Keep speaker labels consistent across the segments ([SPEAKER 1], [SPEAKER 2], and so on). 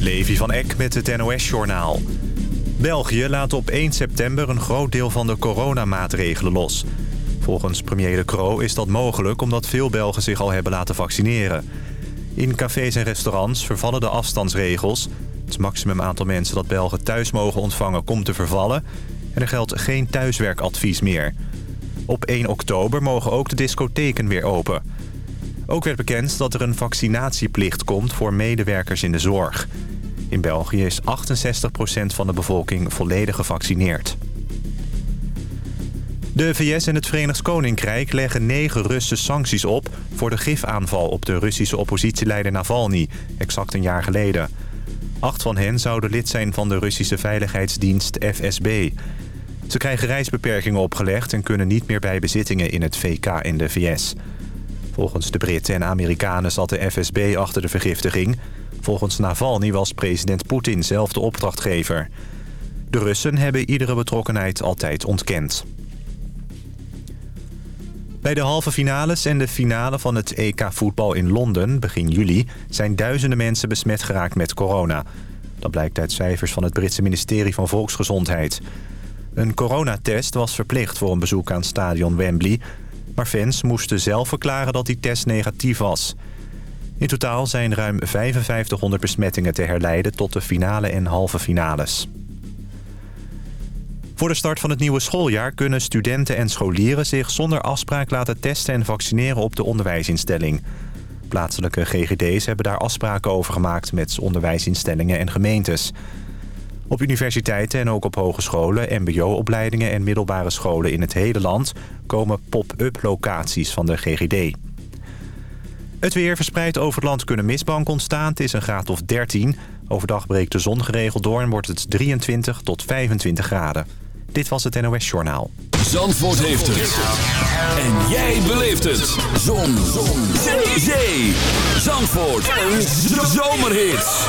[SPEAKER 1] Levi van Eck met het NOS-journaal. België laat op 1 september een groot deel van de coronamaatregelen los. Volgens premier De Croo is dat mogelijk omdat veel Belgen zich al hebben laten vaccineren. In cafés en restaurants vervallen de afstandsregels. Het maximum aantal mensen dat Belgen thuis mogen ontvangen komt te vervallen... en er geldt geen thuiswerkadvies meer. Op 1 oktober mogen ook de discotheken weer open... Ook werd bekend dat er een vaccinatieplicht komt voor medewerkers in de zorg. In België is 68% van de bevolking volledig gevaccineerd. De VS en het Verenigd Koninkrijk leggen negen Russen sancties op... voor de gifaanval op de Russische oppositieleider Navalny, exact een jaar geleden. Acht van hen zouden lid zijn van de Russische veiligheidsdienst FSB. Ze krijgen reisbeperkingen opgelegd en kunnen niet meer bij bezittingen in het VK in de VS... Volgens de Britten en Amerikanen zat de FSB achter de vergiftiging. Volgens Navalny was president Poetin zelf de opdrachtgever. De Russen hebben iedere betrokkenheid altijd ontkend. Bij de halve finales en de finale van het EK-voetbal in Londen begin juli... zijn duizenden mensen besmet geraakt met corona. Dat blijkt uit cijfers van het Britse ministerie van Volksgezondheid. Een coronatest was verplicht voor een bezoek aan stadion Wembley... Maar fans moesten zelf verklaren dat die test negatief was. In totaal zijn ruim 5500 besmettingen te herleiden tot de finale en halve finales. Voor de start van het nieuwe schooljaar kunnen studenten en scholieren zich zonder afspraak laten testen en vaccineren op de onderwijsinstelling. Plaatselijke GGD's hebben daar afspraken over gemaakt met onderwijsinstellingen en gemeentes. Op universiteiten en ook op hogescholen, mbo-opleidingen en middelbare scholen in het hele land komen pop-up locaties van de GGD. Het weer verspreid over het land kunnen mistbanken ontstaan. Het is een graad of 13. Overdag breekt de zon geregeld door en wordt het 23 tot 25 graden. Dit was het NOS Journaal.
[SPEAKER 2] Zandvoort heeft het. En jij beleeft het. Zon. zon. Zee. Zandvoort. Een zomerhit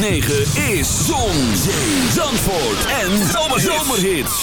[SPEAKER 3] 9 is
[SPEAKER 2] Zon, Zandvoort en
[SPEAKER 4] zomerhit.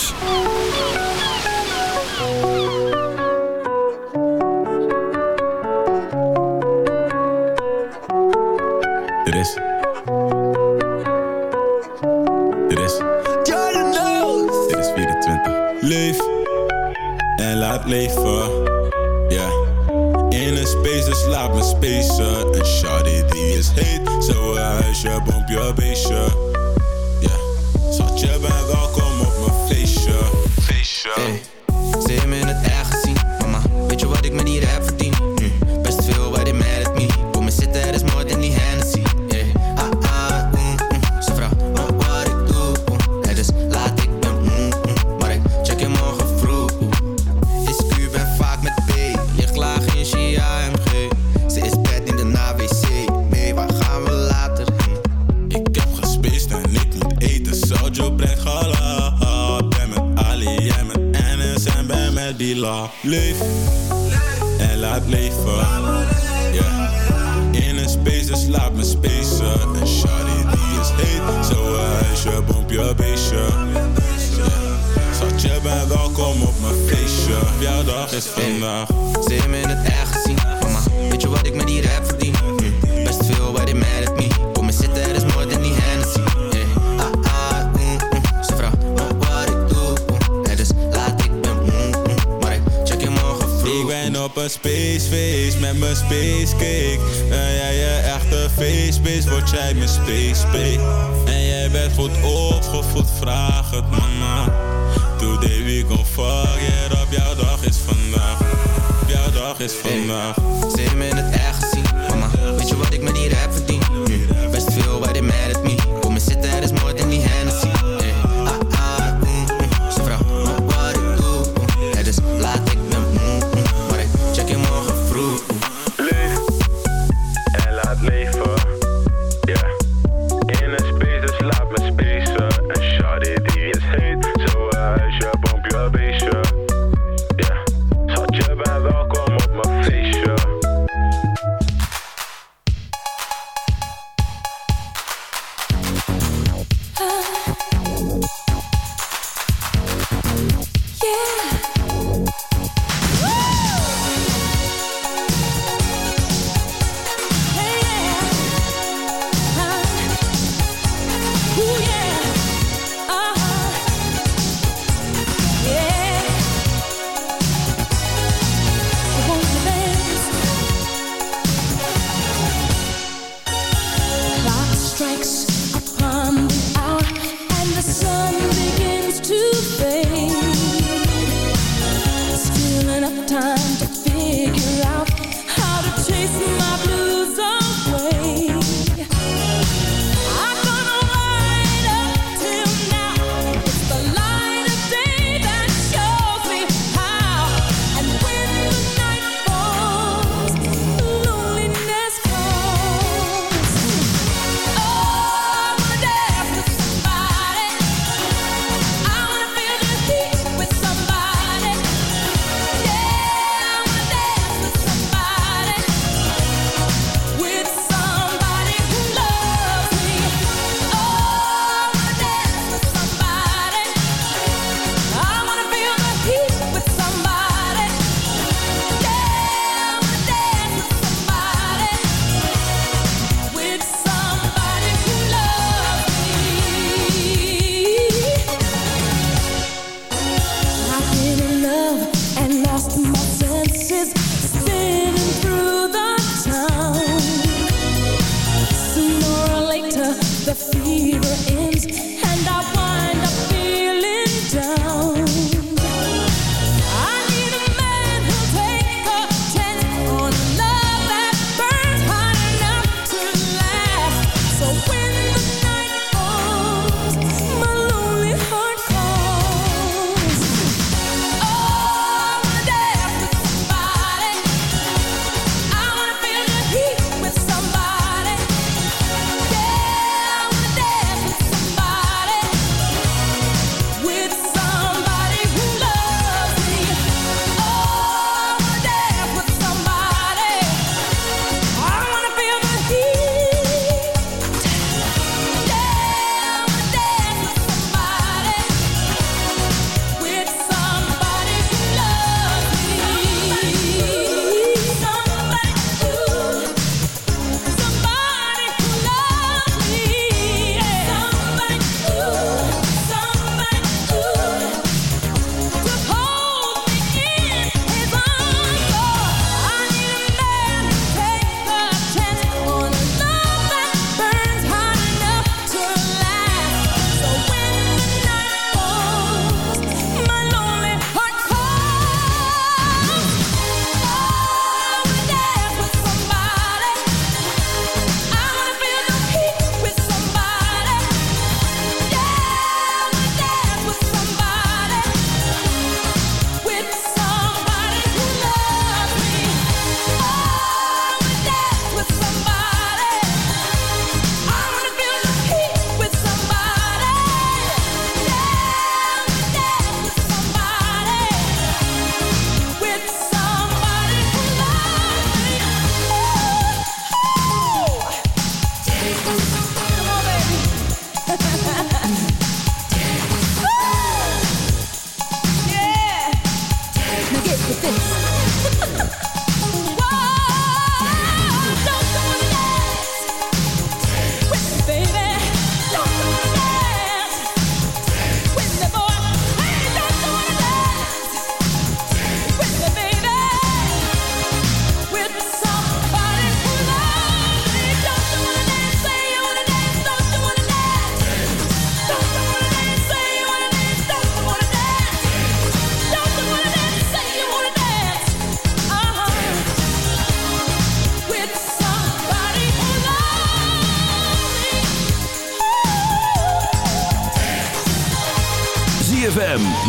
[SPEAKER 4] Leef, en laat leven. Yeah. In een space, dus laat me spacen. en shawty die is heet, zo een huisje, bompje, beestje. Zat je bent welkom op mijn feestje. Jouw dag is vandaag.
[SPEAKER 5] Zie me in het echt zien. Weet je wat ik met die rap verdien? Best veel bij die mad at
[SPEAKER 4] het op een spaceface met mijn spacecake. En jij je echte facebase, word jij mijn spacebake. En jij bent goed opgevoed, vraag het mama. Today we go fuck yeah, op jouw dag is vandaag. Op jouw dag is vandaag.
[SPEAKER 5] Hey, me in het echt gezien, mama. Weet je wat ik met hier heb verdien? Best veel, bij de mad at me.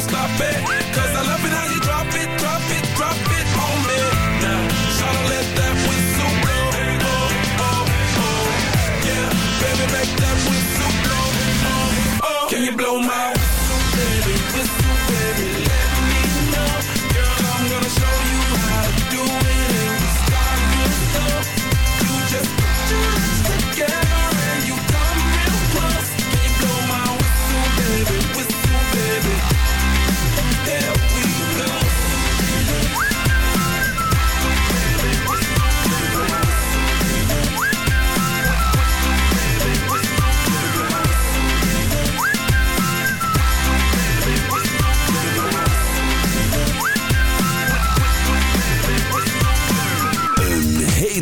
[SPEAKER 6] don't stop it. Cause I love it how you drop it, drop it, drop it on me. Now, tryna let that whistle blow. Oh, oh, oh. Yeah, baby, make that whistle blow. Oh, oh. Can you blow my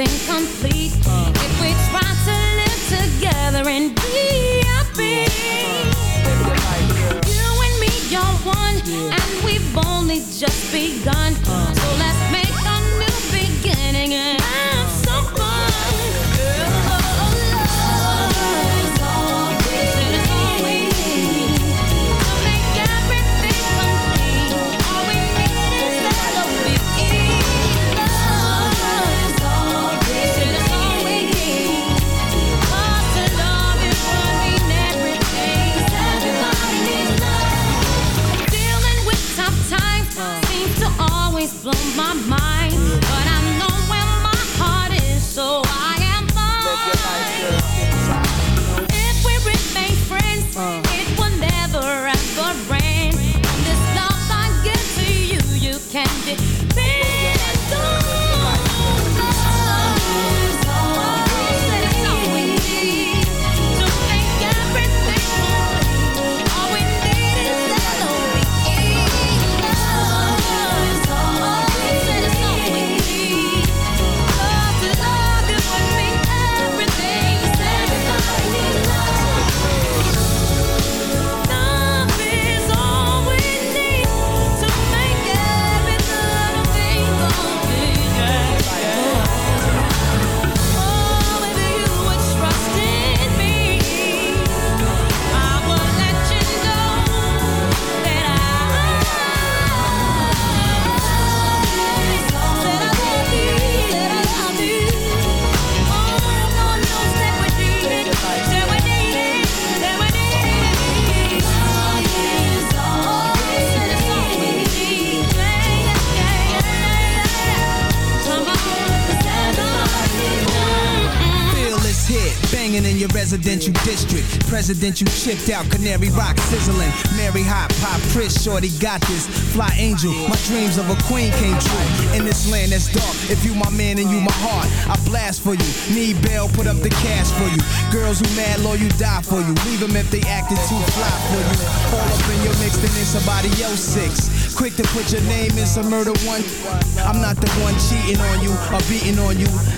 [SPEAKER 5] If we try to live together and be. You and me are one, and we've only just begun. So let's
[SPEAKER 7] Presidential chipped out, Canary Rock sizzling. Mary Hot, Pop, Chris, Shorty got this. Fly Angel, my dreams of a queen came true. In this land that's dark, if you my man and you my heart, I blast for you. Need bail, put up the cash for you. Girls who mad, low, you die for you. Leave them if they acted too fly for you. All up in your mix, then somebody else six. Quick to put your name in some murder one. I'm not the one cheating on you or beating on you.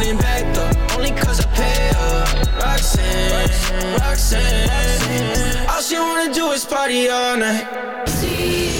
[SPEAKER 8] Running back though, only cause I pay her. Roxanne, Roxanne. Roxanne. All she wanna do is party all night.
[SPEAKER 9] Vanavond,